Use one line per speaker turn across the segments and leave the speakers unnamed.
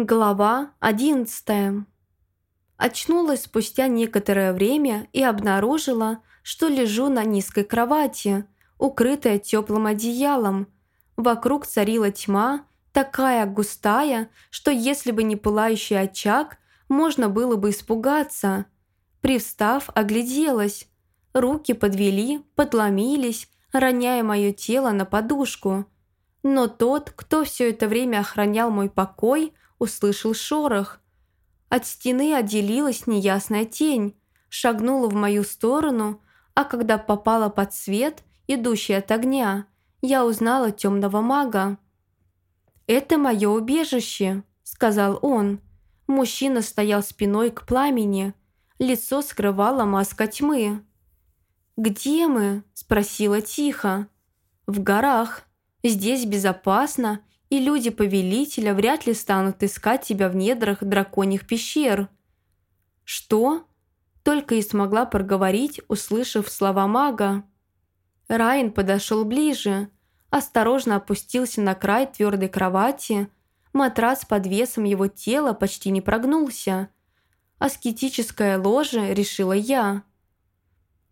Глава одиннадцатая. Очнулась спустя некоторое время и обнаружила, что лежу на низкой кровати, укрытая теплым одеялом. Вокруг царила тьма, такая густая, что если бы не пылающий очаг, можно было бы испугаться. Привстав, огляделась. Руки подвели, подломились, роняя мое тело на подушку. Но тот, кто все это время охранял мой покой, услышал шорох. От стены отделилась неясная тень, шагнула в мою сторону, а когда попала под свет, идущий от огня, я узнала темного мага. «Это мое убежище», — сказал он. Мужчина стоял спиной к пламени. Лицо скрывала маска тьмы. «Где мы?» – спросила тихо. «В горах. Здесь безопасно и люди Повелителя вряд ли станут искать тебя в недрах драконьих пещер». «Что?» Только и смогла проговорить, услышав слова мага. Райан подошел ближе, осторожно опустился на край твердой кровати. Матрас под весом его тела почти не прогнулся. Аскетическое ложе решила я.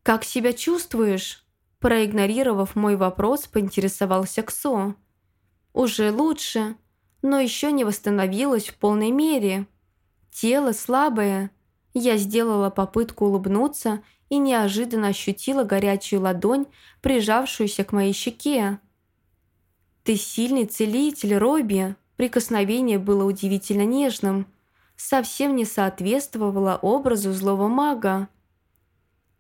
«Как себя чувствуешь?» Проигнорировав мой вопрос, поинтересовался Ксо. Уже лучше, но еще не восстановилась в полной мере. Тело слабое. Я сделала попытку улыбнуться и неожиданно ощутила горячую ладонь, прижавшуюся к моей щеке. «Ты сильный целитель, Робби!» Прикосновение было удивительно нежным. Совсем не соответствовало образу злого мага.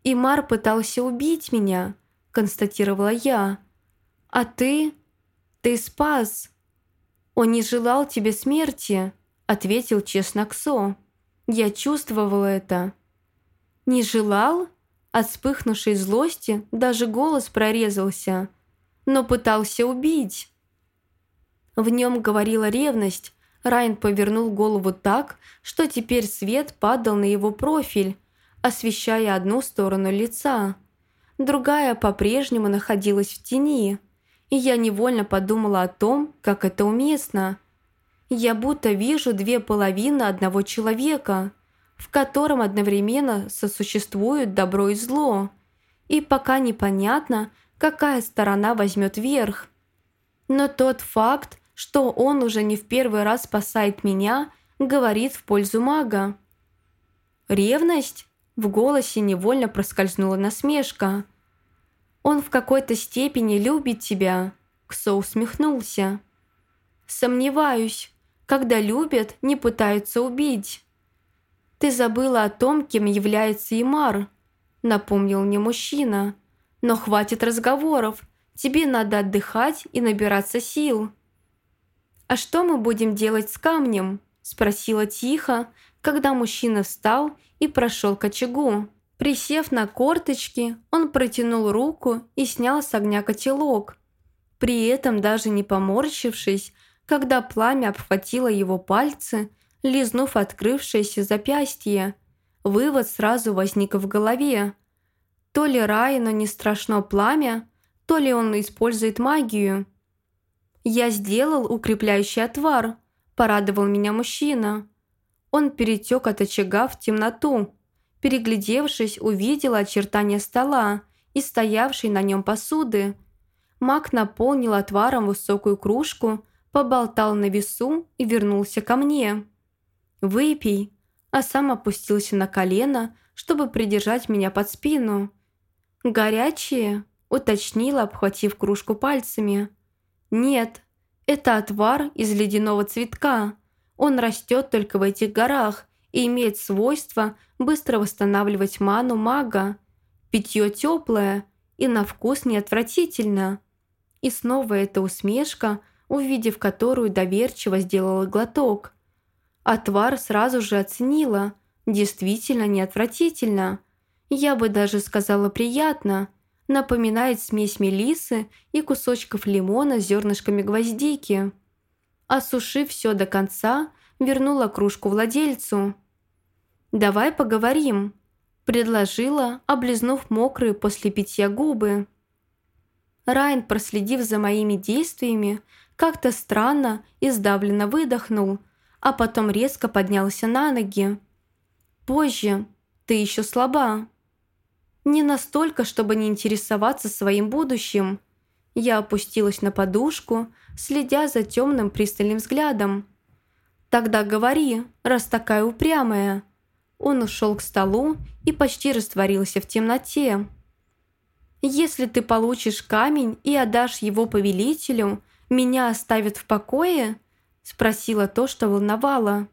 «Имар пытался убить меня», – констатировала я. «А ты...» «Ты спас!» «Он не желал тебе смерти», — ответил честно Ксо. «Я чувствовала это». «Не желал?» От вспыхнувшей злости даже голос прорезался, но пытался убить. В нем говорила ревность. Райан повернул голову так, что теперь свет падал на его профиль, освещая одну сторону лица. Другая по-прежнему находилась в тени и я невольно подумала о том, как это уместно. Я будто вижу две половины одного человека, в котором одновременно сосуществуют добро и зло, и пока непонятно, какая сторона возьмет верх. Но тот факт, что он уже не в первый раз спасает меня, говорит в пользу мага. Ревность? В голосе невольно проскользнула насмешка – он в какой-то степени любит тебя», — Ксо усмехнулся. «Сомневаюсь. Когда любят, не пытаются убить». «Ты забыла о том, кем является Имар», — напомнил мне мужчина. «Но хватит разговоров. Тебе надо отдыхать и набираться сил». «А что мы будем делать с камнем?» – спросила тихо, когда мужчина встал и прошел к очагу. Присев на корточки, он протянул руку и снял с огня котелок. При этом даже не поморщившись, когда пламя обхватило его пальцы, лизнув открывшееся запястье. Вывод сразу возник в голове. То ли Райану не страшно пламя, то ли он использует магию. «Я сделал укрепляющий отвар», – порадовал меня мужчина. Он перетек от очага в темноту, Переглядевшись, увидела очертания стола и стоявшей на нем посуды. Мак наполнил отваром высокую кружку, поболтал на весу и вернулся ко мне. «Выпей», а сам опустился на колено, чтобы придержать меня под спину. «Горячие?» – уточнила, обхватив кружку пальцами. «Нет, это отвар из ледяного цветка. Он растет только в этих горах и имеет свойство быстро восстанавливать ману мага. Питье теплое и на вкус неотвратительно. И снова эта усмешка, увидев которую доверчиво сделала глоток. Отвар сразу же оценила. Действительно неотвратительно. Я бы даже сказала приятно. Напоминает смесь мелисы и кусочков лимона с зернышками гвоздики. Осушив все до конца, вернула кружку владельцу. «Давай поговорим», – предложила, облизнув мокрые после питья губы. Райан, проследив за моими действиями, как-то странно и сдавленно выдохнул, а потом резко поднялся на ноги. «Позже. Ты еще слаба». Не настолько, чтобы не интересоваться своим будущим. Я опустилась на подушку, следя за темным пристальным взглядом. «Тогда говори, раз такая упрямая». Он ушел к столу и почти растворился в темноте. «Если ты получишь камень и отдашь его повелителю, меня оставят в покое?» Спросила то, что волновало.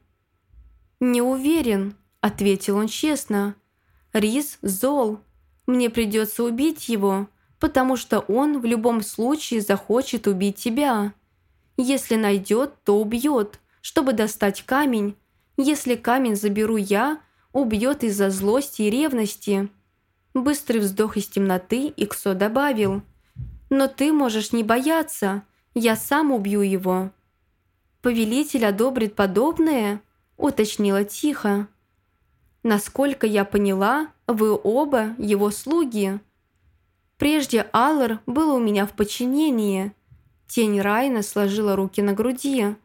«Не уверен», — ответил он честно. «Рис зол. Мне придется убить его, потому что он в любом случае захочет убить тебя. Если найдет, то убьет, чтобы достать камень. Если камень заберу я, убьет из-за злости и ревности». Быстрый вздох из темноты Иксо добавил. «Но ты можешь не бояться, я сам убью его». «Повелитель одобрит подобное?» – уточнила тихо. «Насколько я поняла, вы оба его слуги». Прежде Аллар был у меня в подчинении. Тень Райна сложила руки на груди.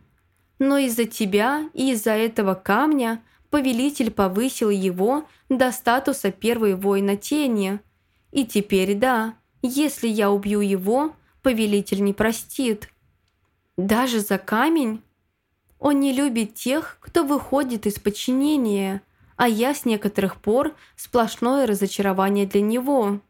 Но из-за тебя и из-за этого камня повелитель повысил его до статуса первой воина тени. И теперь да, если я убью его, повелитель не простит. Даже за камень? Он не любит тех, кто выходит из подчинения, а я с некоторых пор сплошное разочарование для него.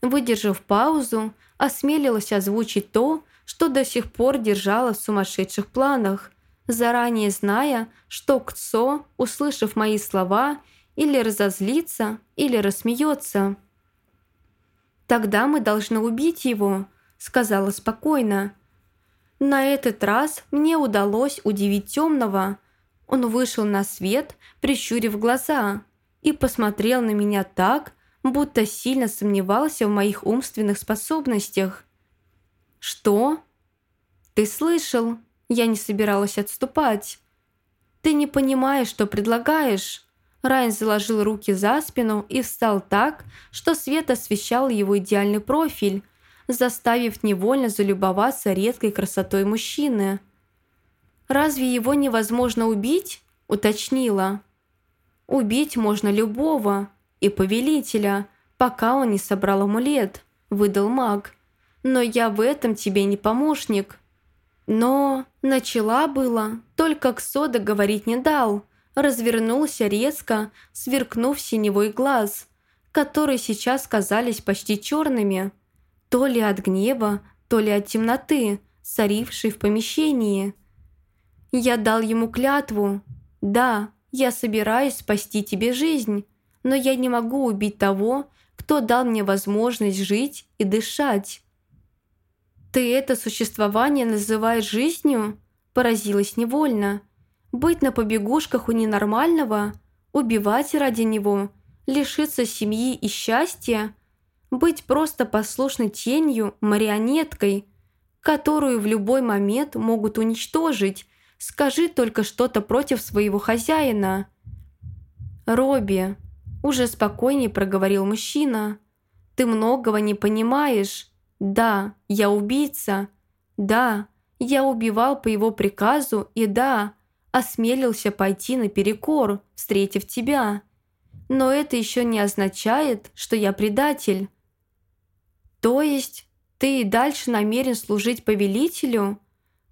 Выдержав паузу, осмелилась озвучить то, что до сих пор держала в сумасшедших планах, заранее зная, что Кцо, услышав мои слова, или разозлится, или рассмеется. «Тогда мы должны убить его», — сказала спокойно, на этот раз мне удалось удивить темного. Он вышел на свет, прищурив глаза, и посмотрел на меня так, будто сильно сомневался в моих умственных способностях. «Что?» «Ты слышал?» Я не собиралась отступать. «Ты не понимаешь, что предлагаешь?» Райан заложил руки за спину и встал так, что свет освещал его идеальный профиль, заставив невольно залюбоваться редкой красотой мужчины. «Разве его невозможно убить?» – уточнила. «Убить можно любого, и повелителя, пока он не собрал амулет», – выдал маг. «Но я в этом тебе не помощник». Но начала было, только Ксода говорить не дал, развернулся резко, сверкнув синевой глаз, которые сейчас казались почти черными – то ли от гнева, то ли от темноты, царившей в помещении. Я дал ему клятву. Да, я собираюсь спасти тебе жизнь, но я не могу убить того, кто дал мне возможность жить и дышать. «Ты это существование называешь жизнью?» Поразилась невольно. «Быть на побегушках у ненормального? Убивать ради него? Лишиться семьи и счастья? быть просто послушной тенью, марионеткой, которую в любой момент могут уничтожить. Скажи только что-то против своего хозяина. «Робби», – уже спокойнее проговорил мужчина, – «ты многого не понимаешь. Да, я убийца. Да, я убивал по его приказу и да, осмелился пойти наперекор, встретив тебя. Но это еще не означает, что я предатель». «То есть ты и дальше намерен служить повелителю?»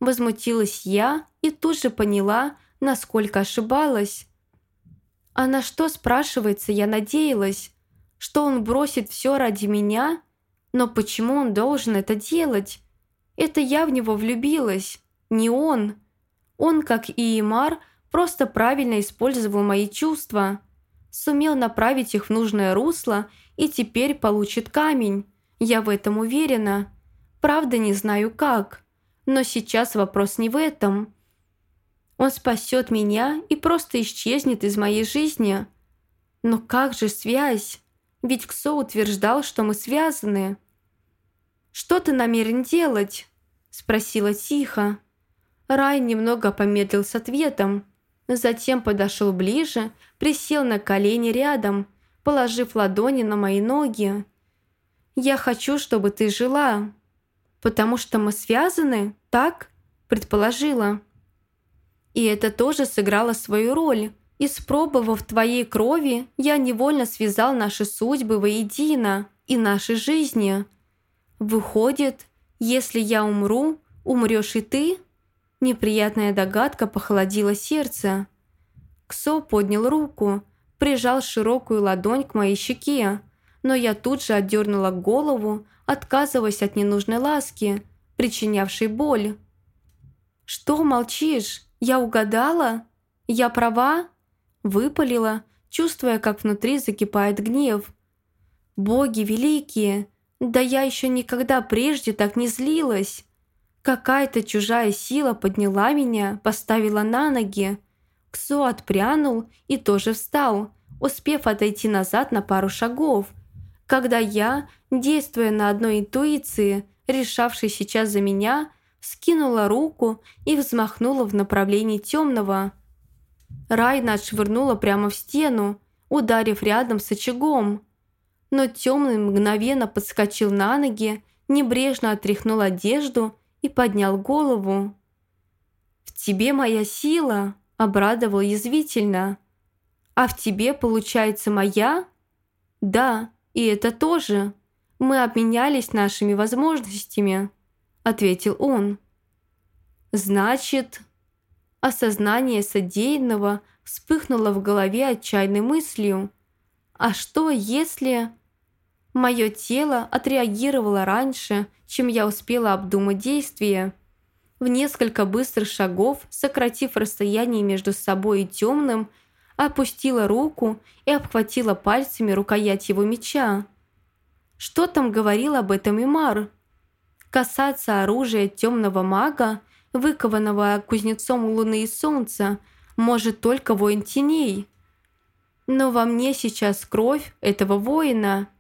Возмутилась я и тут же поняла, насколько ошибалась. А на что, спрашивается, я надеялась? Что он бросит все ради меня? Но почему он должен это делать? Это я в него влюбилась, не он. Он, как и Имар, просто правильно использовал мои чувства. Сумел направить их в нужное русло и теперь получит камень. Я в этом уверена. Правда, не знаю как. Но сейчас вопрос не в этом. Он спасет меня и просто исчезнет из моей жизни. Но как же связь? Ведь Ксо утверждал, что мы связаны. «Что ты намерен делать?» – спросила тихо. Рай немного помедлил с ответом. Затем подошел ближе, присел на колени рядом, положив ладони на мои ноги. «Я хочу, чтобы ты жила, потому что мы связаны, так?» – предположила. И это тоже сыграло свою роль. Испробовав твоей крови, я невольно связал наши судьбы воедино и наши жизни. Выходит, если я умру, умрешь и ты?» Неприятная догадка похолодила сердце. Ксо поднял руку, прижал широкую ладонь к моей щеке, но я тут же отдернула голову, отказываясь от ненужной ласки, причинявшей боль. «Что молчишь? Я угадала? Я права?» Выпалила, чувствуя, как внутри закипает гнев. «Боги великие! Да я еще никогда прежде так не злилась!» Какая-то чужая сила подняла меня, поставила на ноги. Ксо отпрянул и тоже встал, успев отойти назад на пару шагов. Когда я, действуя на одной интуиции, решавшей сейчас за меня, скинула руку и взмахнула в направлении темного. Райна отшвырнула прямо в стену, ударив рядом с очагом. Но темный мгновенно подскочил на ноги, небрежно отряхнул одежду и поднял голову. «В тебе моя сила!» – обрадовал язвительно. «А в тебе, получается, моя?» «Да, и это тоже. Мы обменялись нашими возможностями», – ответил он. «Значит...» Осознание содеянного вспыхнуло в голове отчаянной мыслью. «А что, если...» Мое тело отреагировало раньше, чем я успела обдумать действия. В несколько быстрых шагов, сократив расстояние между собой и темным, опустила руку и обхватила пальцами рукоять его меча. Что там говорил об этом Имар? Касаться оружия темного мага, выкованного кузнецом луны и солнца, может только воин теней. Но во мне сейчас кровь этого воина –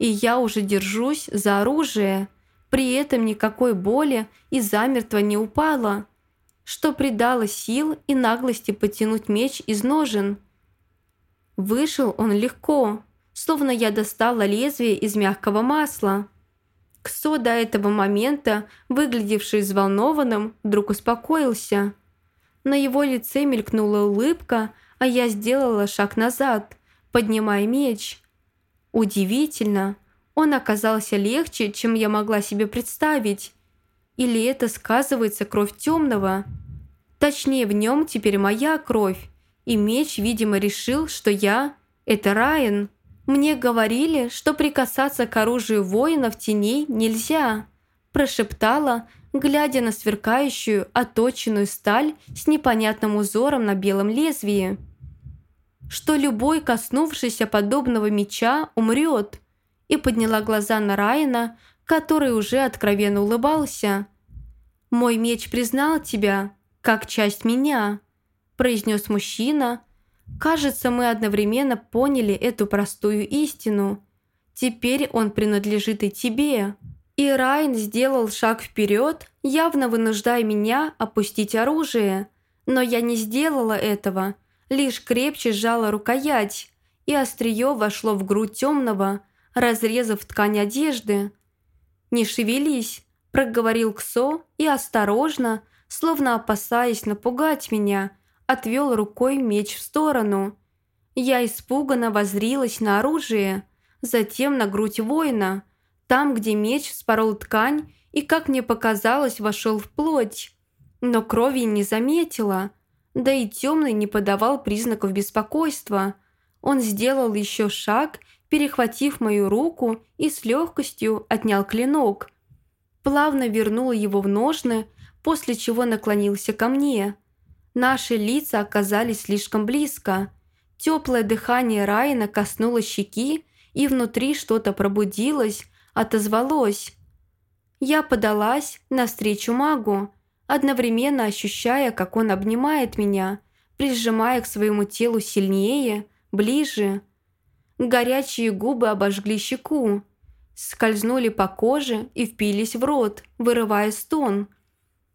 и я уже держусь за оружие, при этом никакой боли и замертво не упала, что придало сил и наглости потянуть меч из ножен. Вышел он легко, словно я достала лезвие из мягкого масла. Ксо до этого момента, выглядевший взволнованным, вдруг успокоился. На его лице мелькнула улыбка, а я сделала шаг назад, поднимая меч – Удивительно, он оказался легче, чем я могла себе представить. Или это сказывается кровь темного? Точнее, в нем теперь моя кровь, и меч, видимо, решил, что я – это Райан. Мне говорили, что прикасаться к оружию воинов теней нельзя, прошептала, глядя на сверкающую, оточенную сталь с непонятным узором на белом лезвии что любой, коснувшийся подобного меча, умрет, и подняла глаза на Райана, который уже откровенно улыбался. «Мой меч признал тебя, как часть меня», – произнес мужчина. «Кажется, мы одновременно поняли эту простую истину. Теперь он принадлежит и тебе». И Райн сделал шаг вперед, явно вынуждая меня опустить оружие. Но я не сделала этого – лишь крепче сжала рукоять, и острие вошло в грудь темного, разрезав ткань одежды. «Не шевелись», – проговорил Ксо и осторожно, словно опасаясь напугать меня, отвел рукой меч в сторону. Я испуганно возрилась на оружие, затем на грудь воина, там, где меч спорол ткань и, как мне показалось, вошел в плоть. Но крови не заметила – да и темный не подавал признаков беспокойства. Он сделал еще шаг, перехватив мою руку и с легкостью отнял клинок. Плавно вернул его в ножны, после чего наклонился ко мне. Наши лица оказались слишком близко. Теплое дыхание Райана коснулось щеки, и внутри что-то пробудилось, отозвалось. Я подалась навстречу магу, одновременно ощущая, как он обнимает меня, прижимая к своему телу сильнее, ближе. Горячие губы обожгли щеку, скользнули по коже и впились в рот, вырывая стон.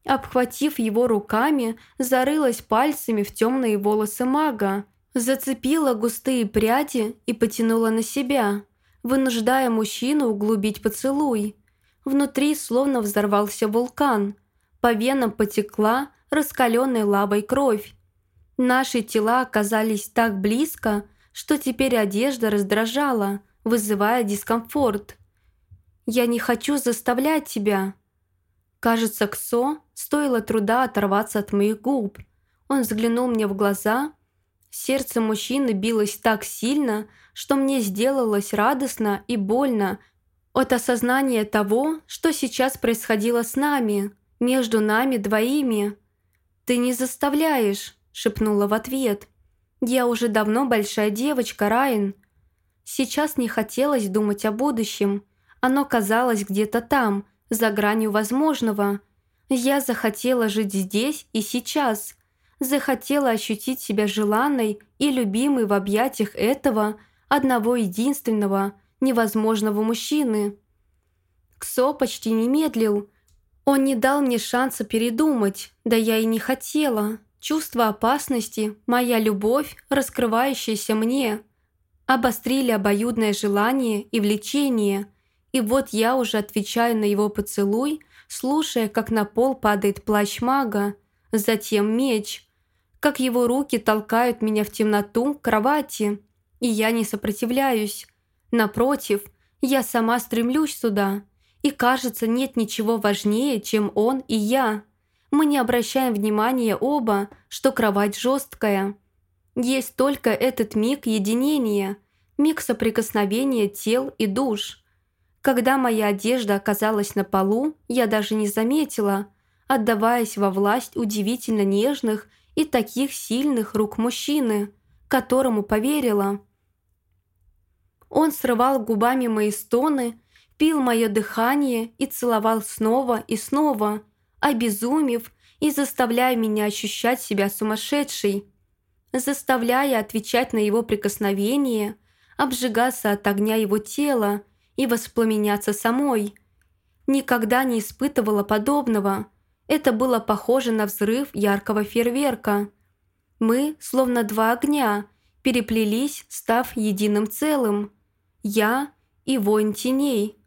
Обхватив его руками, зарылась пальцами в темные волосы мага, зацепила густые пряди и потянула на себя, вынуждая мужчину углубить поцелуй. Внутри словно взорвался вулкан – по венам потекла, раскаленной лавой кровь. Наши тела оказались так близко, что теперь одежда раздражала, вызывая дискомфорт. «Я не хочу заставлять тебя». Кажется, Ксо стоило труда оторваться от моих губ. Он взглянул мне в глаза. Сердце мужчины билось так сильно, что мне сделалось радостно и больно от осознания того, что сейчас происходило с нами, между нами двоими. «Ты не заставляешь», – шепнула в ответ. «Я уже давно большая девочка, Райан. Сейчас не хотелось думать о будущем. Оно казалось где-то там, за гранью возможного. Я захотела жить здесь и сейчас. Захотела ощутить себя желанной и любимой в объятиях этого одного единственного – невозможного мужчины. Ксо почти не медлил. Он не дал мне шанса передумать, да я и не хотела. Чувство опасности, моя любовь, раскрывающаяся мне, обострили обоюдное желание и влечение. И вот я уже отвечаю на его поцелуй, слушая, как на пол падает плащ мага, затем меч, как его руки толкают меня в темноту кровати, и я не сопротивляюсь, Напротив, я сама стремлюсь сюда, и кажется, нет ничего важнее, чем он и я. Мы не обращаем внимания оба, что кровать жесткая. Есть только этот миг единения, миг соприкосновения тел и душ. Когда моя одежда оказалась на полу, я даже не заметила, отдаваясь во власть удивительно нежных и таких сильных рук мужчины, которому поверила – он срывал губами мои стоны, пил мое дыхание и целовал снова и снова, обезумев и заставляя меня ощущать себя сумасшедшей, заставляя отвечать на его прикосновение, обжигаться от огня его тела и воспламеняться самой. Никогда не испытывала подобного. Это было похоже на взрыв яркого фейерверка. Мы, словно два огня, переплелись, став единым целым. Я и воин теней.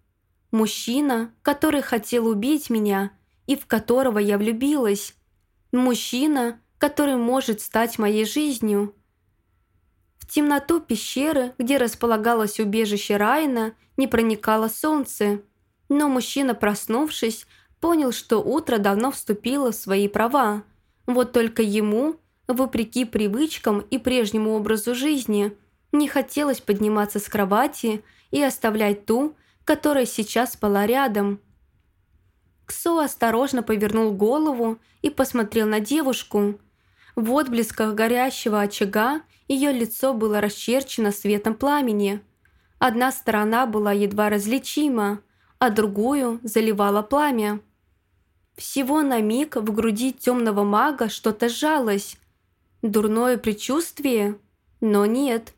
Мужчина, который хотел убить меня и в которого я влюбилась. Мужчина, который может стать моей жизнью. Темноту пещеры, где располагалось убежище Райна, не проникало солнце. Но мужчина, проснувшись, понял, что утро давно вступило в свои права. Вот только ему, вопреки привычкам и прежнему образу жизни – не хотелось подниматься с кровати и оставлять ту, которая сейчас спала рядом. Ксо осторожно повернул голову и посмотрел на девушку. В отблесках горящего очага ее лицо было расчерчено светом пламени. Одна сторона была едва различима, а другую заливало пламя. Всего на миг в груди темного мага что-то сжалось. Дурное предчувствие? Но нет.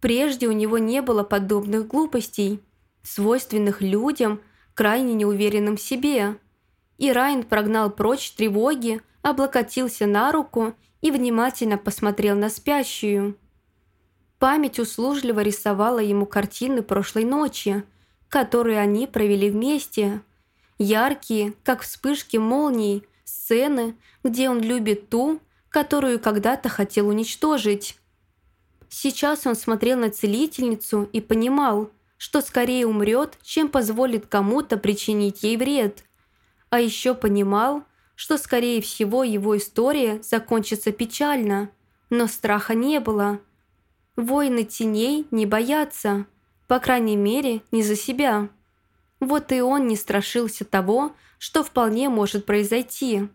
Прежде у него не было подобных глупостей, свойственных людям, крайне неуверенным в себе. И Райн прогнал прочь тревоги, облокотился на руку и внимательно посмотрел на спящую. Память услужливо рисовала ему картины прошлой ночи, которые они провели вместе. Яркие, как вспышки молний, сцены, где он любит ту, которую когда-то хотел уничтожить. Сейчас он смотрел на целительницу и понимал, что скорее умрет, чем позволит кому-то причинить ей вред. А еще понимал, что скорее всего его история закончится печально, но страха не было. Воины теней не боятся, по крайней мере, не за себя. Вот и он не страшился того, что вполне может произойти.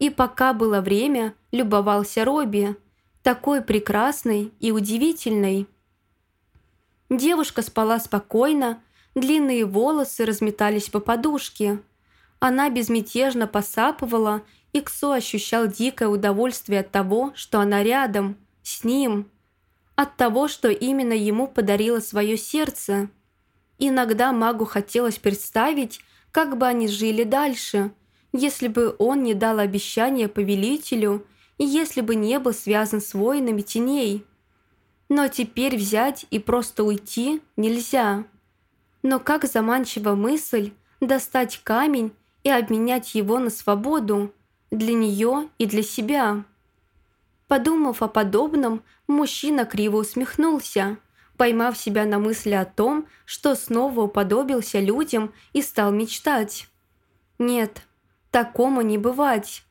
И пока было время, любовался Робби – такой прекрасной и удивительной. Девушка спала спокойно, длинные волосы разметались по подушке. Она безмятежно посапывала, и Ксо ощущал дикое удовольствие от того, что она рядом, с ним, от того, что именно ему подарило свое сердце. Иногда магу хотелось представить, как бы они жили дальше, если бы он не дал обещания повелителю – и если бы не был связан с воинами теней. Но теперь взять и просто уйти нельзя. Но как заманчива мысль достать камень и обменять его на свободу, для нее и для себя. Подумав о подобном, мужчина криво усмехнулся, поймав себя на мысли о том, что снова уподобился людям и стал мечтать. Нет, такому не бывать.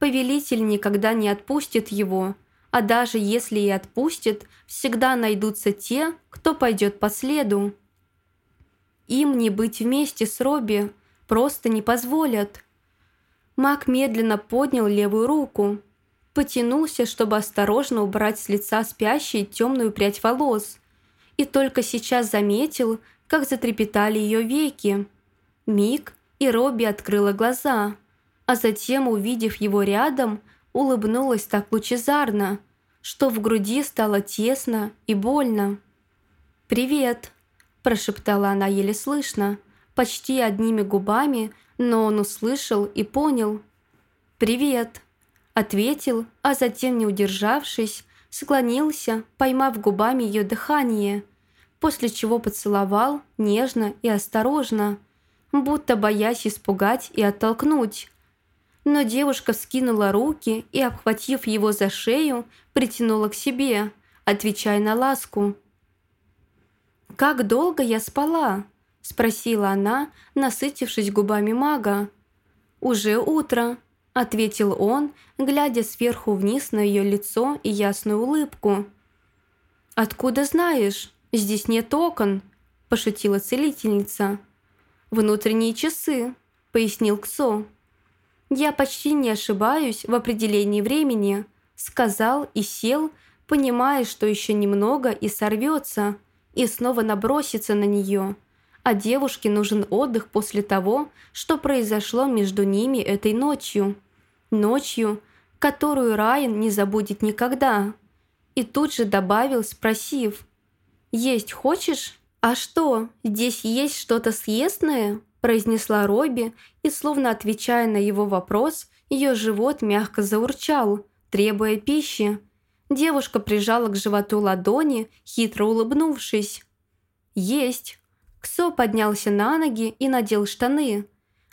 Повелитель никогда не отпустит его, а даже если и отпустит, всегда найдутся те, кто пойдет по следу. Им не быть вместе с Робби просто не позволят. Маг медленно поднял левую руку, потянулся, чтобы осторожно убрать с лица спящей темную прядь волос, и только сейчас заметил, как затрепетали ее веки. Миг, и Робби открыла глаза, а затем, увидев его рядом, улыбнулась так лучезарно, что в груди стало тесно и больно. «Привет!» – прошептала она еле слышно, почти одними губами, но он услышал и понял. «Привет!» – ответил, а затем, не удержавшись, склонился, поймав губами ее дыхание, после чего поцеловал нежно и осторожно, будто боясь испугать и оттолкнуть. Но девушка вскинула руки и, обхватив его за шею, притянула к себе, отвечая на ласку. «Как долго я спала?» – спросила она, насытившись губами мага. «Уже утро», – ответил он, глядя сверху вниз на ее лицо и ясную улыбку. «Откуда знаешь? Здесь нет окон», – пошутила целительница. «Внутренние часы», – пояснил Ксо. «Я почти не ошибаюсь в определении времени», – сказал и сел, понимая, что еще немного и сорвется, и снова набросится на нее. А девушке нужен отдых после того, что произошло между ними этой ночью. Ночью, которую Райан не забудет никогда. И тут же добавил, спросив, «Есть хочешь?» «А что, здесь есть что-то съестное?» произнесла Робби, и, словно отвечая на его вопрос, ее живот мягко заурчал, требуя пищи. Девушка прижала к животу ладони, хитро улыбнувшись. «Есть!» Ксо поднялся на ноги и надел штаны.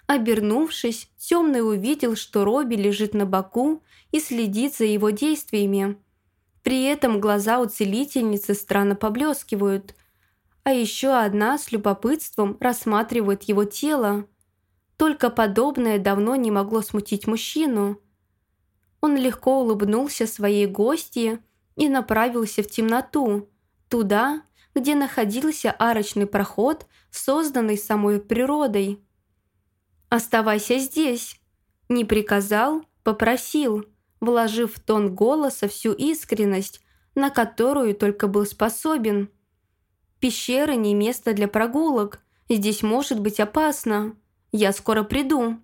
Обернувшись, темный увидел, что Робби лежит на боку и следит за его действиями. При этом глаза у целительницы странно поблескивают – а еще одна с любопытством рассматривает его тело. Только подобное давно не могло смутить мужчину. Он легко улыбнулся своей гостье и направился в темноту, туда, где находился арочный проход, созданный самой природой. «Оставайся здесь», – не приказал, попросил, вложив в тон голоса всю искренность, на которую только был способен. Пещера не место для прогулок. Здесь может быть опасно. Я скоро приду».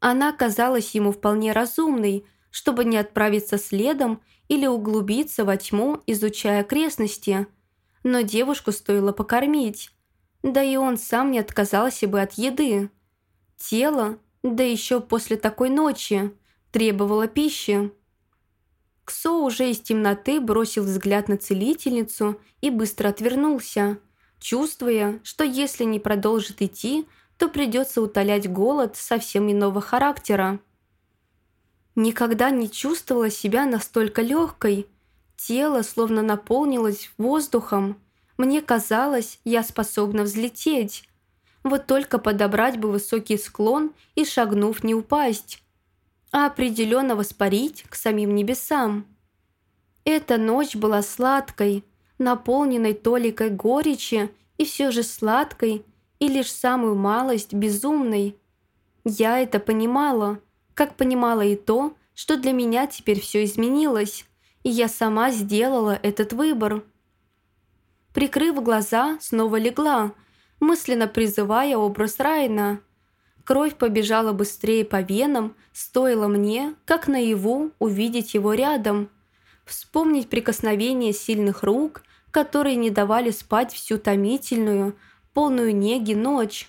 Она казалась ему вполне разумной, чтобы не отправиться следом или углубиться во тьму, изучая окрестности. Но девушку стоило покормить. Да и он сам не отказался бы от еды. Тело, да еще после такой ночи, требовало пищи. Ксо уже из темноты бросил взгляд на целительницу и быстро отвернулся, чувствуя, что если не продолжит идти, то придется утолять голод совсем иного характера. Никогда не чувствовала себя настолько легкой. Тело словно наполнилось воздухом. Мне казалось, я способна взлететь. Вот только подобрать бы высокий склон и, шагнув, не упасть а определенно воспарить к самим небесам. Эта ночь была сладкой, наполненной толикой горечи и все же сладкой и лишь самую малость безумной. Я это понимала, как понимала и то, что для меня теперь все изменилось, и я сама сделала этот выбор. Прикрыв глаза, снова легла, мысленно призывая образ Райна – Кровь побежала быстрее по венам, стоило мне, как наяву, увидеть его рядом. Вспомнить прикосновение сильных рук, которые не давали спать всю томительную, полную неги ночь.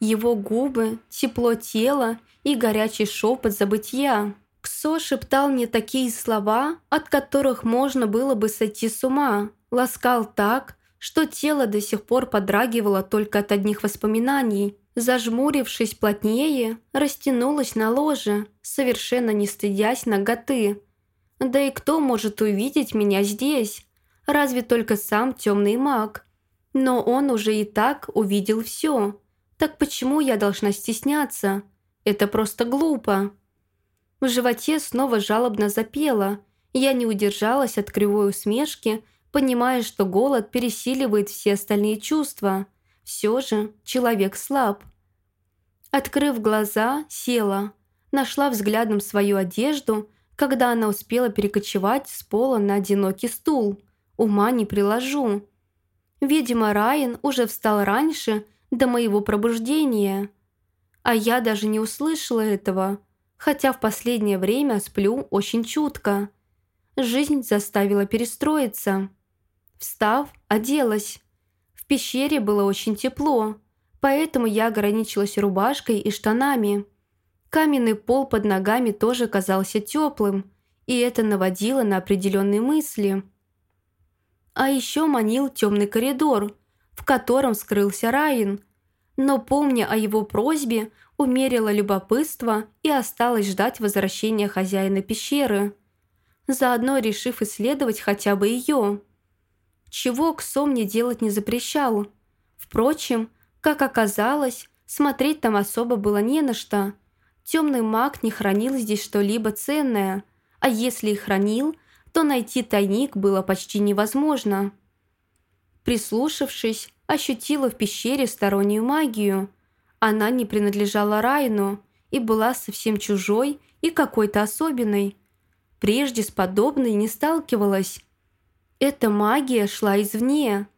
Его губы, тепло тела и горячий шепот забытья. Ксо шептал мне такие слова, от которых можно было бы сойти с ума. Ласкал так, что тело до сих пор подрагивало только от одних воспоминаний – Зажмурившись плотнее, растянулась на ложе, совершенно не стыдясь ноготы. Да и кто может увидеть меня здесь? Разве только сам темный маг. Но он уже и так увидел все. Так почему я должна стесняться? Это просто глупо. В животе снова жалобно запело. Я не удержалась от кривой усмешки, понимая, что голод пересиливает все остальные чувства. Все же человек слаб. Открыв глаза, села. Нашла взглядом свою одежду, когда она успела перекочевать с пола на одинокий стул. Ума не приложу. Видимо, Райан уже встал раньше, до моего пробуждения. А я даже не услышала этого, хотя в последнее время сплю очень чутко. Жизнь заставила перестроиться. Встав, оделась. В пещере было очень тепло, поэтому я ограничилась рубашкой и штанами. Каменный пол под ногами тоже казался теплым, и это наводило на определенные мысли. А еще манил темный коридор, в котором скрылся Райан, но, помня о его просьбе, умерила любопытство и осталась ждать возвращения хозяина пещеры, заодно решив исследовать хотя бы ее. Чего Ксо мне делать не запрещал. Впрочем, как оказалось, смотреть там особо было не на что. Темный маг не хранил здесь что-либо ценное, а если и хранил, то найти тайник было почти невозможно. Прислушавшись, ощутила в пещере стороннюю магию. Она не принадлежала Райну и была совсем чужой и какой-то особенной. Прежде с подобной не сталкивалась. Эта магия шла извне.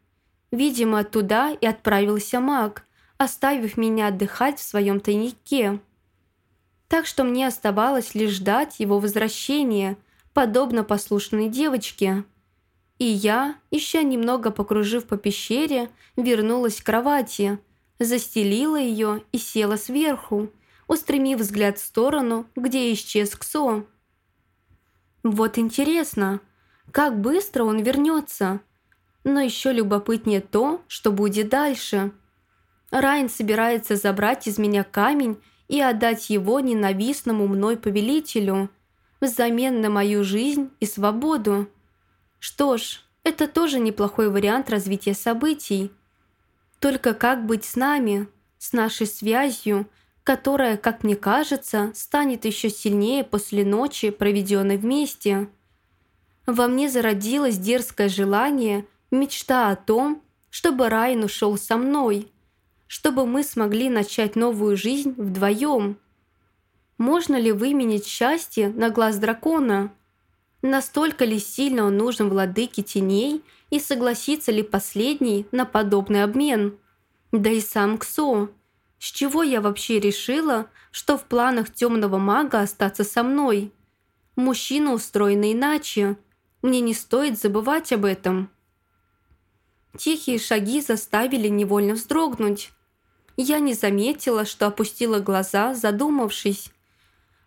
Видимо, туда и отправился маг, оставив меня отдыхать в своем тайнике. Так что мне оставалось лишь ждать его возвращения – подобно послушной девочке. И я, еще немного покружив по пещере, вернулась к кровати, застелила ее и села сверху, устремив взгляд в сторону, где исчез Ксо. Вот интересно, как быстро он вернется. Но еще любопытнее то, что будет дальше. Райн собирается забрать из меня камень и отдать его ненавистному мной повелителю – взамен на мою жизнь и свободу. Что ж, это тоже неплохой вариант развития событий. Только как быть с нами, с нашей связью, которая, как мне кажется, станет еще сильнее после ночи, проведенной вместе. Во мне зародилось дерзкое желание, мечта о том, чтобы Райан ушел со мной, чтобы мы смогли начать новую жизнь вдвоем. Можно ли выменить счастье на глаз дракона? Настолько ли сильно он нужен владыке теней и согласится ли последний на подобный обмен? Да и сам Ксо. С чего я вообще решила, что в планах темного мага остаться со мной? Мужчина устроен иначе. Мне не стоит забывать об этом. Тихие шаги заставили невольно вздрогнуть. Я не заметила, что опустила глаза, задумавшись.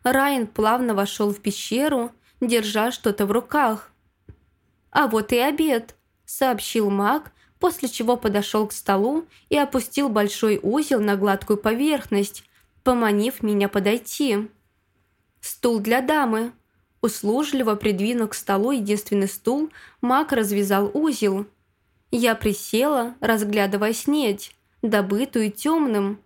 Райан плавно вошел в пещеру, держа что-то в руках. «А вот и обед», – сообщил маг, после чего подошел к столу и опустил большой узел на гладкую поверхность, поманив меня подойти. «Стул для дамы». Услужливо придвинув к столу единственный стул, маг развязал узел. Я присела, разглядывая снедь, добытую темным.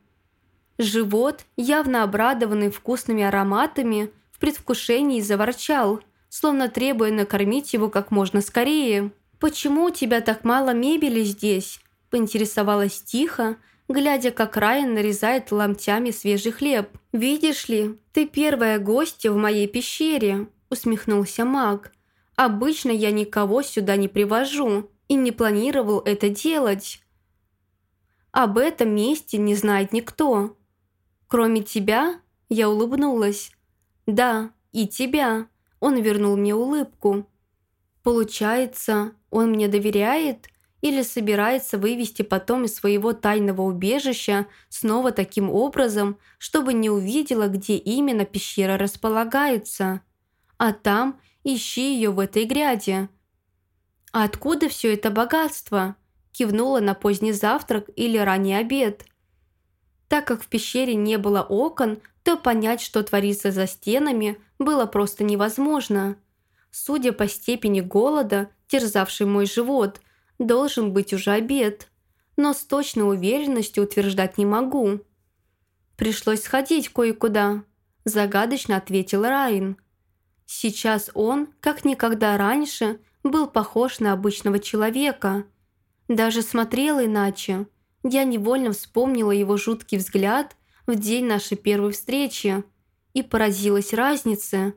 Живот, явно обрадованный вкусными ароматами, предвкушении заворчал, словно требуя накормить его как можно скорее. «Почему у тебя так мало мебели здесь?» – поинтересовалась тихо, глядя, как Райан нарезает ломтями свежий хлеб. «Видишь ли, ты первая гостья в моей пещере», – усмехнулся маг. «Обычно я никого сюда не привожу и не планировал это делать. Об этом месте не знает никто. «Кроме тебя?» Я улыбнулась. «Да, и тебя». Он вернул мне улыбку. «Получается, он мне доверяет?» или собирается вывести потом из своего тайного убежища снова таким образом, чтобы не увидела, где именно пещера располагается. А там ищи ее в этой гряди. «А откуда все это богатство?» кивнула на поздний завтрак или ранний обед. Так как в пещере не было окон, то понять, что творится за стенами, было просто невозможно. Судя по степени голода, терзавший мой живот, должен быть уже обед. Но с точной уверенностью утверждать не могу. «Пришлось сходить кое-куда», – загадочно ответил Райан. Сейчас он, как никогда раньше, был похож на обычного человека. Даже смотрел иначе. Я невольно вспомнила его жуткий взгляд в день нашей первой встречи и поразилась разнице.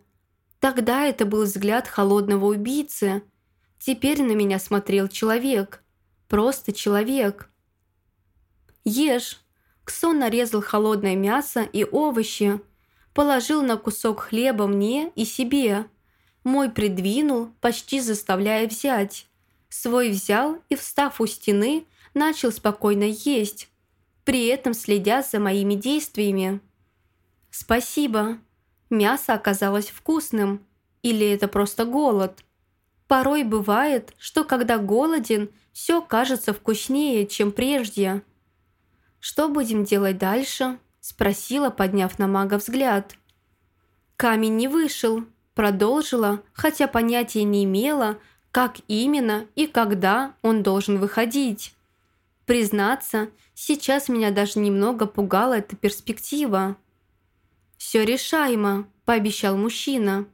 Тогда это был взгляд холодного убийцы. Теперь на меня смотрел человек. Просто человек. «Ешь!» Ксон нарезал холодное мясо и овощи, положил на кусок хлеба мне и себе. Мой придвинул, почти заставляя взять. Свой взял и, встав у стены, начал спокойно есть, при этом следя за моими действиями. «Спасибо. Мясо оказалось вкусным. Или это просто голод?» Порой бывает, что когда голоден, все кажется вкуснее, чем прежде. «Что будем делать дальше?» – спросила, подняв на мага взгляд. Камень не вышел, продолжила, хотя понятия не имела, как именно и когда он должен выходить. Признаться, сейчас меня даже немного пугала эта перспектива. «Все решаемо», – пообещал мужчина.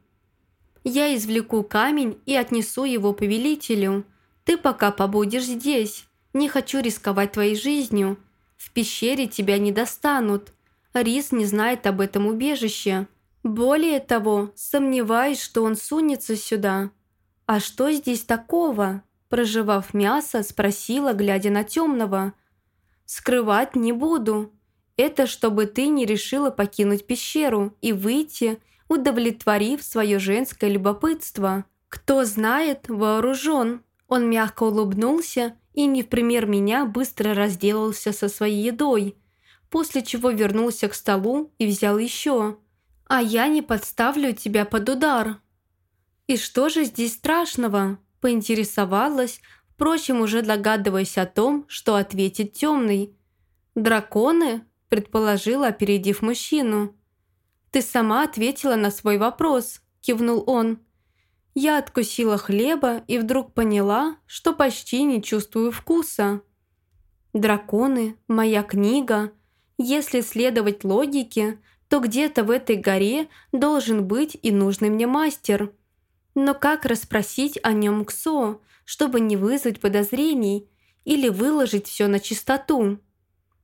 «Я извлеку камень и отнесу его повелителю. Ты пока побудешь здесь. Не хочу рисковать твоей жизнью. В пещере тебя не достанут. Рис не знает об этом убежище. Более того, сомневаюсь, что он сунется сюда. А что здесь такого?» Проживав мясо, спросила, глядя на темного. «Скрывать не буду. Это чтобы ты не решила покинуть пещеру и выйти, удовлетворив свое женское любопытство. Кто знает, вооружен». Он мягко улыбнулся и, не в пример меня, быстро разделался со своей едой, после чего вернулся к столу и взял еще. «А я не подставлю тебя под удар». «И что же здесь страшного?» Поинтересовалась, впрочем, уже догадываясь о том, что ответит темный. «Драконы?» – предположила, опередив мужчину. «Ты сама ответила на свой вопрос», – кивнул он. Я откусила хлеба и вдруг поняла, что почти не чувствую вкуса. «Драконы, моя книга. Если следовать логике, то где-то в этой горе должен быть и нужный мне мастер». Но как расспросить о нем Ксо, чтобы не вызвать подозрений или выложить все на чистоту?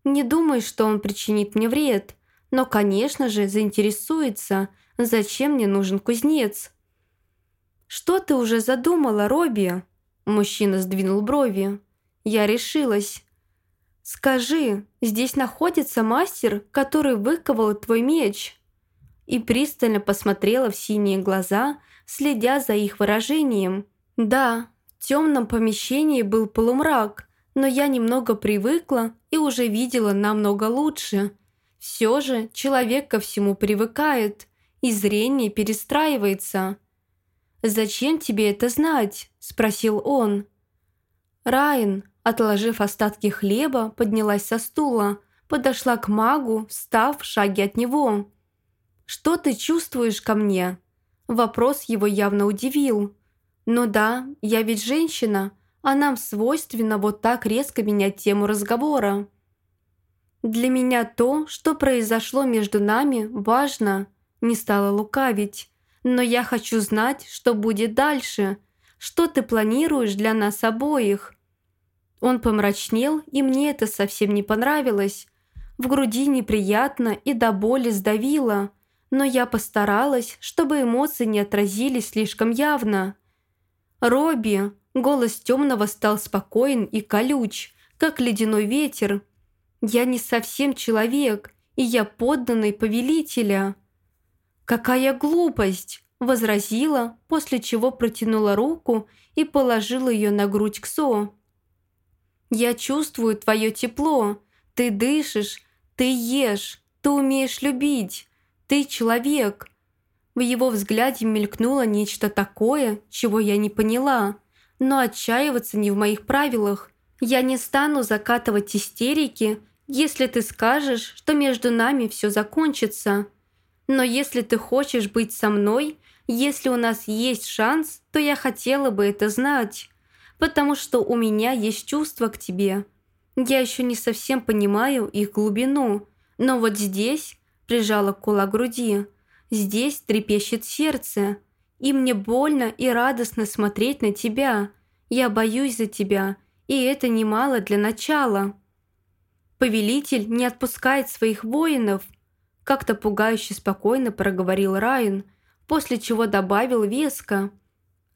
Не думаю, что он причинит мне вред, но, конечно же, заинтересуется, зачем мне нужен кузнец. «Что ты уже задумала, Робби?» Мужчина сдвинул брови. Я решилась. «Скажи, здесь находится мастер, который выковал твой меч?» И пристально посмотрела в синие глаза, следя за их выражением. Да, в темном помещении был полумрак, но я немного привыкла и уже видела намного лучше. Все же человек ко всему привыкает, и зрение перестраивается. «Зачем тебе это знать?» – спросил он. Райан, отложив остатки хлеба, поднялась со стула, подошла к магу, встав в шаге от него. «Что ты чувствуешь ко мне?» Вопрос его явно удивил. «Ну да, я ведь женщина, а нам свойственно вот так резко менять тему разговора». «Для меня то, что произошло между нами, важно», не стала лукавить. «Но я хочу знать, что будет дальше, что ты планируешь для нас обоих». Он помрачнел, и мне это совсем не понравилось. В груди неприятно и до боли сдавило но я постаралась, чтобы эмоции не отразились слишком явно. «Робби!» Голос темного стал спокоен и колюч, как ледяной ветер. «Я не совсем человек, и я подданный повелителя». «Какая глупость!» – возразила, после чего протянула руку и положила ее на грудь Ксо. «Я чувствую твое тепло. Ты дышишь, ты ешь, ты умеешь любить. Ты человек!» В его взгляде мелькнуло нечто такое, чего я не поняла. Но отчаиваться не в моих правилах. Я не стану закатывать истерики если ты скажешь, что между нами все закончится. Но если ты хочешь быть со мной, если у нас есть шанс, то я хотела бы это знать, потому что у меня есть чувства к тебе. Я еще не совсем понимаю их глубину, но вот здесь, прижала кулак груди, здесь трепещет сердце, и мне больно и радостно смотреть на тебя. Я боюсь за тебя, и это немало для начала. Повелитель не отпускает своих воинов, как-то пугающе спокойно проговорил Райан, после чего добавил веско.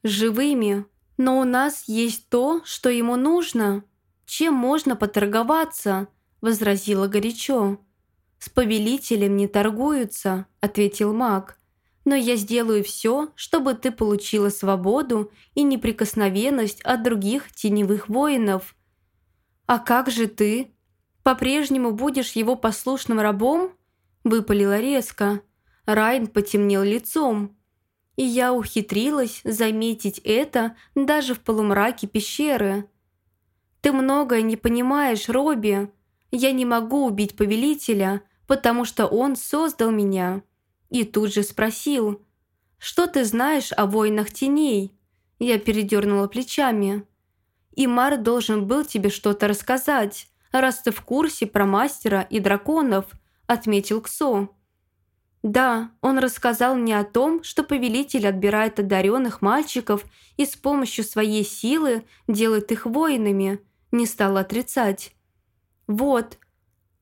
Живыми. Но у нас есть то, что ему нужно. Чем можно поторговаться? возразила горячо. «С повелителем не торгуются», — ответил маг. «Но я сделаю все, чтобы ты получила свободу и неприкосновенность от других теневых воинов». «А как же ты? По-прежнему будешь его послушным рабом?» — выпалила резко. Райн потемнел лицом. И я ухитрилась заметить это даже в полумраке пещеры. «Ты многое не понимаешь, Робби. Я не могу убить повелителя, потому что он создал меня». И тут же спросил, «Что ты знаешь о воинах теней?» Я передернула плечами. «Имар должен был тебе что-то рассказать, раз ты в курсе про мастера и драконов», отметил Ксо. «Да, он рассказал мне о том, что повелитель отбирает одаренных мальчиков и с помощью своей силы делает их воинами», не стал отрицать. «Вот,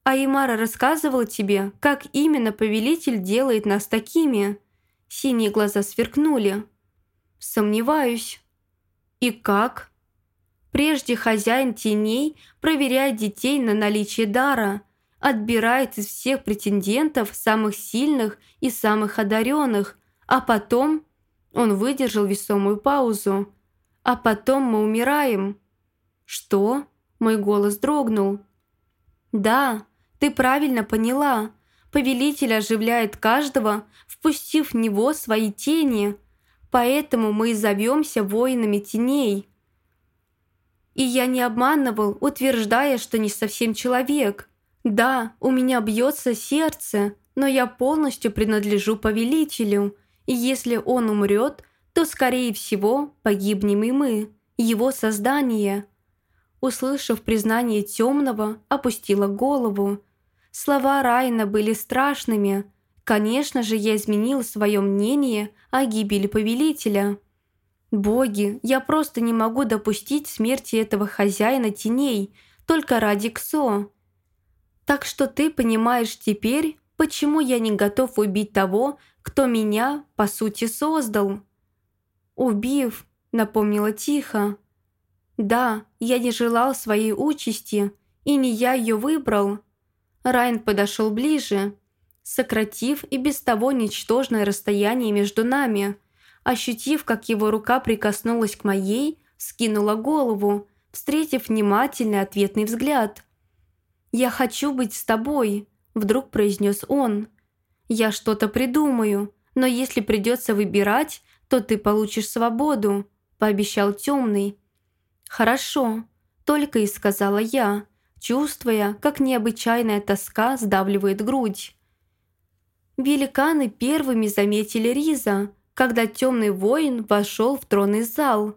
а Имара рассказывала тебе, как именно повелитель делает нас такими?» Синие глаза сверкнули. «Сомневаюсь». «И как?» Прежде хозяин теней проверяет детей на наличие дара, отбирает из всех претендентов самых сильных и самых одаренных, а потом... Он выдержал весомую паузу. «А потом мы умираем». «Что?» Мой голос дрогнул. «Да, ты правильно поняла. Повелитель оживляет каждого, впустив в него свои тени. Поэтому мы и зовемся воинами теней. И я не обманывал, утверждая, что не совсем человек. Да, у меня бьется сердце, но я полностью принадлежу повелителю, и если он умрет, то, скорее всего, погибнем и мы, его создание. Услышав признание темного, опустила голову, Слова Райна были страшными. Конечно же, я изменил свое мнение о гибели повелителя. Боги, я просто не могу допустить смерти этого хозяина теней, только ради Ксо. Так что ты понимаешь теперь, почему я не готов убить того, кто меня, по сути, создал. Убив, напомнила тихо. Да, я не желал своей участи, и не я ее выбрал. Райн подошел ближе, сократив и без того ничтожное расстояние между нами. Ощутив, как его рука прикоснулась к моей, скинула голову, встретив внимательный ответный взгляд. «Я хочу быть с тобой», – вдруг произнес он. «Я что-то придумаю, но если придется выбирать, то ты получишь свободу», – пообещал темный. «Хорошо», – только и сказала я – чувствуя, как необычайная тоска сдавливает грудь. Великаны первыми заметили Риза, когда темный воин вошел в тронный зал.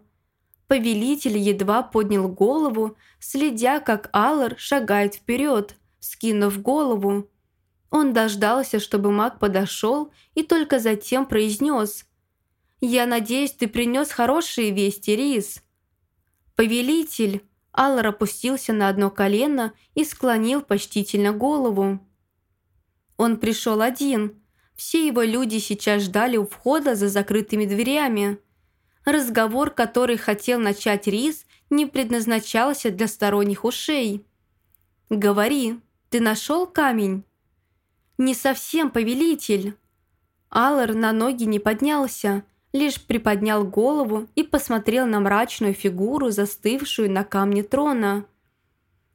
Повелитель едва поднял голову, следя, как Аллар шагает вперед, скинув голову. Он дождался, чтобы маг подошел, и только затем произнес «Я надеюсь, ты принес хорошие вести, Риз». «Повелитель», Аллар опустился на одно колено и склонил почтительно голову. Он пришел один. Все его люди сейчас ждали у входа за закрытыми дверями. Разговор, который хотел начать Рис, не предназначался для сторонних ушей. «Говори, ты нашел камень?» «Не совсем, повелитель». Аллар на ноги не поднялся, лишь приподнял голову и посмотрел на мрачную фигуру, застывшую на камне трона.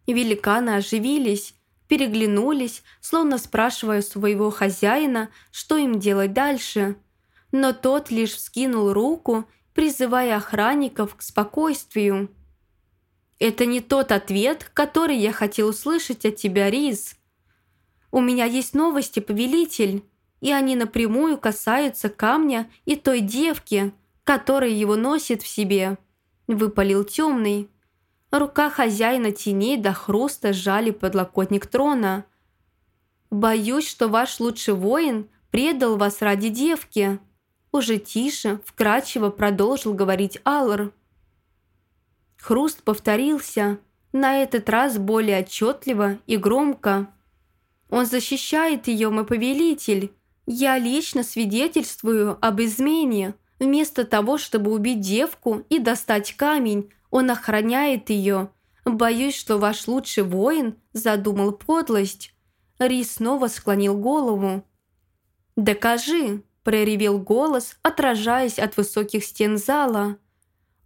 Великаны оживились, переглянулись, словно спрашивая своего хозяина, что им делать дальше. Но тот лишь вскинул руку, призывая охранников к спокойствию. «Это не тот ответ, который я хотел услышать от тебя, Рис. У меня есть новости, повелитель, и они напрямую касаются камня и той девки, которая его носит в себе», – выпалил темный. Рука хозяина теней до хруста сжали подлокотник трона. «Боюсь, что ваш лучший воин предал вас ради девки», уже тише, вкрадчиво продолжил говорить Аллар. Хруст повторился, на этот раз более отчетливо и громко. «Он защищает ее, мой повелитель. Я лично свидетельствую об измене. Вместо того, чтобы убить девку и достать камень, он охраняет ее. Боюсь, что ваш лучший воин задумал подлость». Рис снова склонил голову. «Докажи», – проревел голос, отражаясь от высоких стен зала.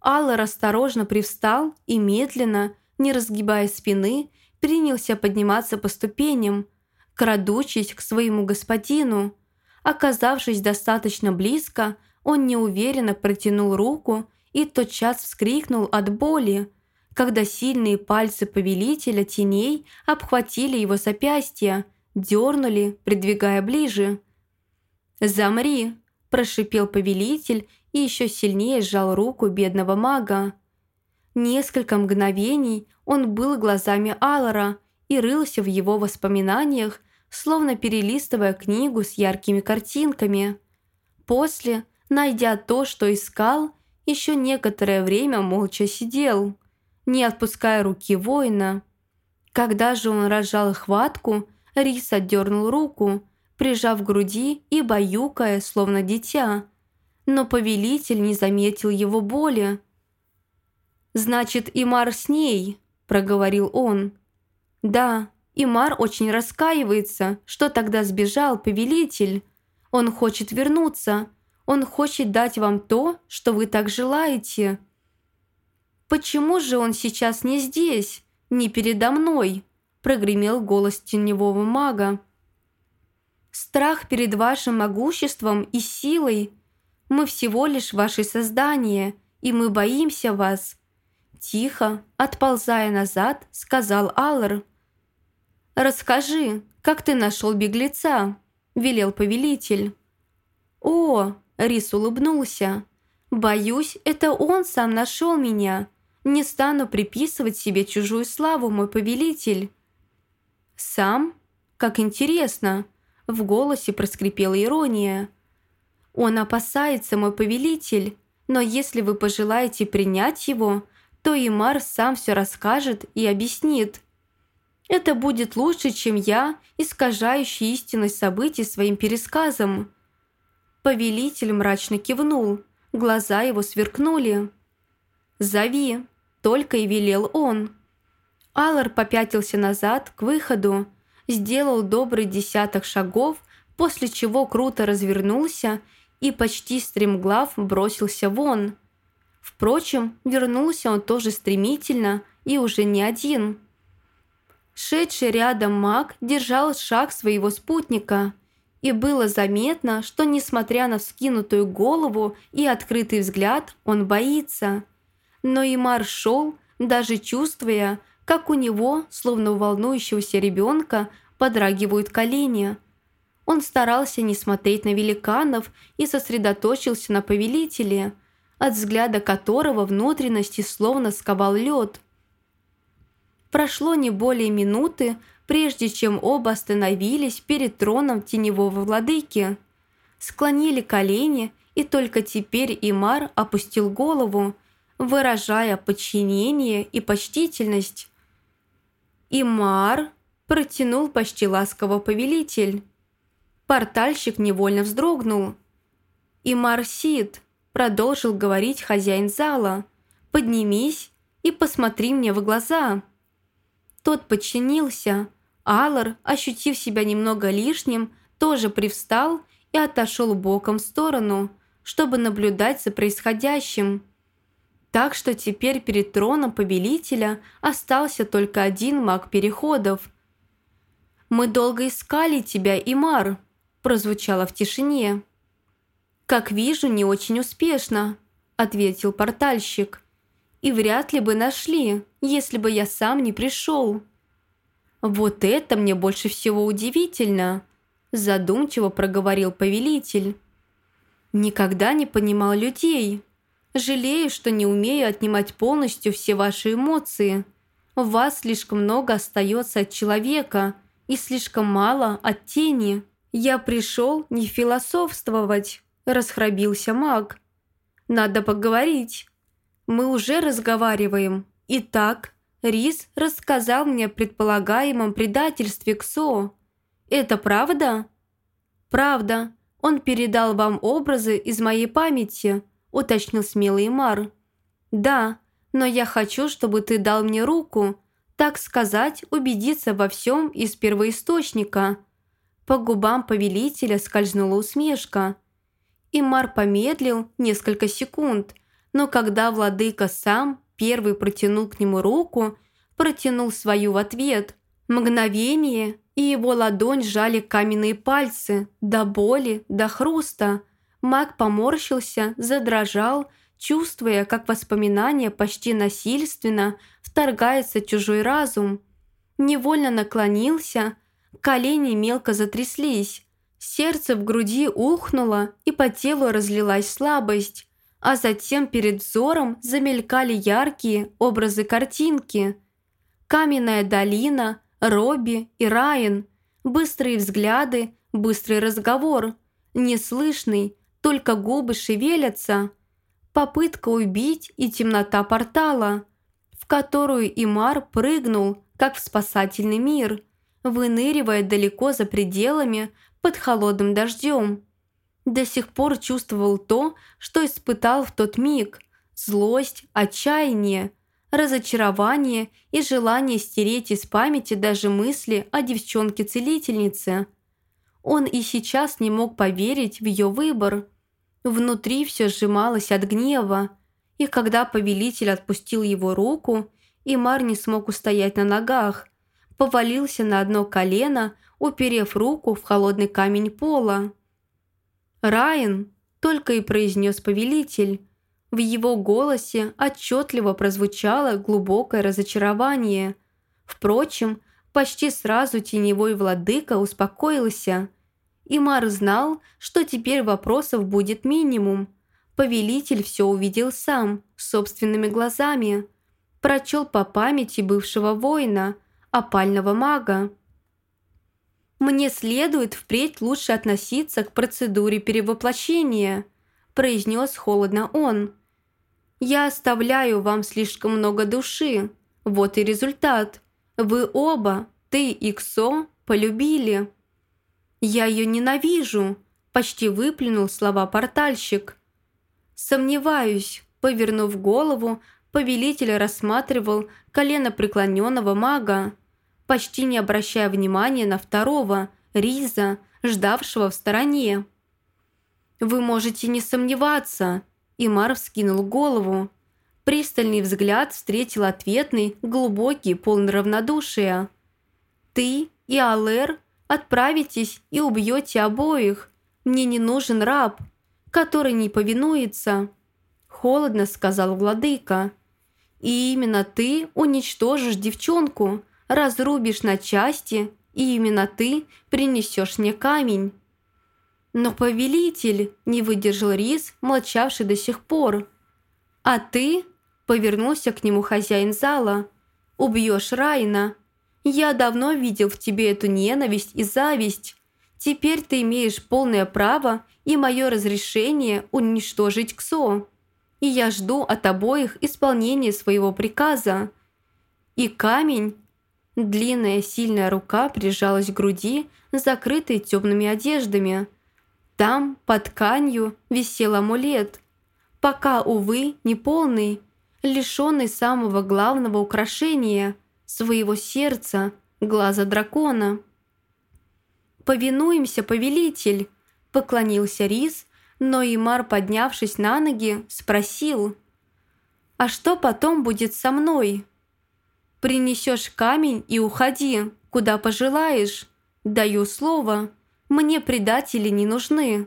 Аллар осторожно привстал и медленно, не разгибая спины, принялся подниматься по ступеням, крадучись к своему господину. Оказавшись достаточно близко, он неуверенно протянул руку и тотчас вскрикнул от боли, когда сильные пальцы повелителя теней обхватили его запястья, дернули, придвигая ближе. «Замри!» – прошипел повелитель и еще сильнее сжал руку бедного мага. Несколько мгновений он был глазами Алара и рылся в его воспоминаниях, словно перелистывая книгу с яркими картинками. После, найдя то, что искал, еще некоторое время молча сидел, не отпуская руки воина. Когда же он разжал хватку, Рис отдернул руку, прижав к груди и баюкая, словно дитя но повелитель не заметил его боли. «Значит, Имар с ней», – проговорил он. «Да, Имар очень раскаивается, что тогда сбежал повелитель. Он хочет вернуться, он хочет дать вам то, что вы так желаете». «Почему же он сейчас не здесь, не передо мной?» – прогремел голос теневого мага. «Страх перед вашим могуществом и силой – мы всего лишь ваши создания, и мы боимся вас». Тихо, отползая назад, сказал Аллар. «Расскажи, как ты нашел беглеца?» – велел повелитель. «О!» – Рис улыбнулся. «Боюсь, это он сам нашел меня. Не стану приписывать себе чужую славу, мой повелитель». «Сам? Как интересно!» – в голосе проскрипела ирония. Он опасается, мой повелитель, но если вы пожелаете принять его, то Имар сам все расскажет и объяснит. Это будет лучше, чем я, искажающий истинность событий своим пересказом». Повелитель мрачно кивнул, глаза его сверкнули. «Зови», — только и велел он. Аллар попятился назад к выходу, сделал добрый десяток шагов, после чего круто развернулся и почти стремглав бросился вон. Впрочем, вернулся он тоже стремительно и уже не один. Шедший рядом маг держал шаг своего спутника, и было заметно, что, несмотря на вскинутую голову и открытый взгляд, он боится. Но Имар шел, даже чувствуя, как у него, словно у волнующегося ребенка, подрагивают колени – он старался не смотреть на великанов и сосредоточился на повелителе, от взгляда которого внутренности словно сковал лед. Прошло не более минуты, прежде чем оба остановились перед троном теневого владыки. Склонили колени, и только теперь Имар опустил голову, выражая подчинение и почтительность. «Имар!» – протянул почти ласково повелитель. Портальщик невольно вздрогнул. «И Марсит», – продолжил говорить хозяин зала, – «поднимись и посмотри мне в глаза». Тот подчинился. Аллар, ощутив себя немного лишним, тоже привстал и отошел боком в сторону, чтобы наблюдать за происходящим. Так что теперь перед троном повелителя остался только один маг переходов. «Мы долго искали тебя, Имар», прозвучало в тишине. «Как вижу, не очень успешно», – ответил портальщик. И вряд ли бы нашли, если бы я сам не пришел». «Вот это мне больше всего удивительно», – задумчиво проговорил повелитель. «Никогда не понимал людей. Жалею, что не умею отнимать полностью все ваши эмоции. В вас слишком много остается от человека и слишком мало от тени. Я пришел не философствовать», – расхрабился маг. «Надо поговорить. Мы уже разговариваем. Итак, Рис рассказал мне о предполагаемом предательстве Ксо. Это правда?» «Правда. Он передал вам образы из моей памяти», уточнил смелый Мар. «Да, но я хочу, чтобы ты дал мне руку, так сказать, убедиться во всем из первоисточника». По губам повелителя скользнула усмешка. Имар помедлил несколько секунд, но когда владыка сам первый протянул к нему руку, протянул свою в ответ. Мгновение, и его ладонь сжали каменные пальцы, до боли, до хруста. Маг поморщился, задрожал, чувствуя, как воспоминание почти насильственно вторгается чужой разум. Невольно наклонился, колени мелко затряслись, сердце в груди ухнуло, и по телу разлилась слабость а затем перед взором замелькали яркие образы картинки. Каменная долина, Робби и Райан, быстрые взгляды, быстрый разговор, неслышный, только губы шевелятся, попытка убить и темнота портала, в которую Имар прыгнул, как в спасательный мир, выныривая далеко за пределами под холодным дождем. До сих пор чувствовал то, что испытал в тот миг. Злость, отчаяние, разочарование и желание стереть из памяти даже мысли о девчонке-целительнице. Он и сейчас не мог поверить в ее выбор. Внутри все сжималось от гнева, и когда повелитель отпустил его руку, Имар не смог устоять на ногах, повалился на одно колено, уперев руку в холодный камень пола. «Райан!» – только и произнес повелитель. В его голосе отчетливо прозвучало глубокое разочарование. Впрочем, почти сразу теневой владыка успокоился. Имар знал, что теперь вопросов будет минимум. Повелитель все увидел сам, собственными глазами. Прочел по памяти бывшего воина, опального мага. «Мне следует впредь лучше относиться к процедуре перевоплощения», произнес холодно он. «Я оставляю вам слишком много души. Вот и результат. Вы оба, ты и Ксо, полюбили». «Я ее ненавижу», почти выплюнул слова портальщик. «Сомневаюсь», повернув голову, повелитель рассматривал колено преклоненного мага почти не обращая внимания на второго, Риза, ждавшего в стороне. «Вы можете не сомневаться», – Имар вскинул голову. Пристальный взгляд встретил ответный, глубокий, полный равнодушия. «Ты и Алэр отправитесь и убьете обоих. Мне не нужен раб, который не повинуется», – холодно сказал владыка. «И именно ты уничтожишь девчонку, разрубишь на части, и именно ты принесешь мне камень». «Но повелитель!» – не выдержал Рис, молчавший до сих пор. «А ты?» – повернулся к нему хозяин зала. «Убьешь Райна. Я давно видел в тебе эту ненависть и зависть. Теперь ты имеешь полное право и мое разрешение уничтожить Ксо. И я жду от обоих исполнения своего приказа. И камень Длинная сильная рука прижалась к груди, закрытой темными одеждами. Там, под тканью, висел амулет. Пока, увы, не полный, лишенный самого главного украшения – своего сердца, глаза дракона. «Повинуемся, повелитель!» – поклонился Рис, но Имар, поднявшись на ноги, спросил – «А что потом будет со мной?» Принесешь камень и уходи, куда пожелаешь. Даю слово, мне предатели не нужны».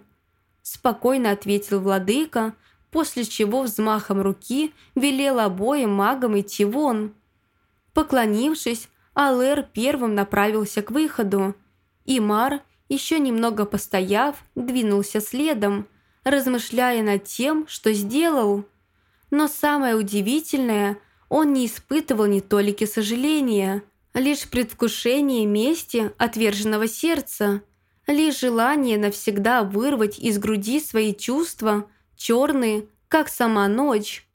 Спокойно ответил владыка, после чего взмахом руки велел обоим магам идти вон. Поклонившись, Алэр первым направился к выходу, и Мар, еще немного постояв, двинулся следом, размышляя над тем, что сделал. Но самое удивительное, он не испытывал ни толики сожаления, лишь предвкушение мести отверженного сердца, лишь желание навсегда вырвать из груди свои чувства, черные, как сама ночь.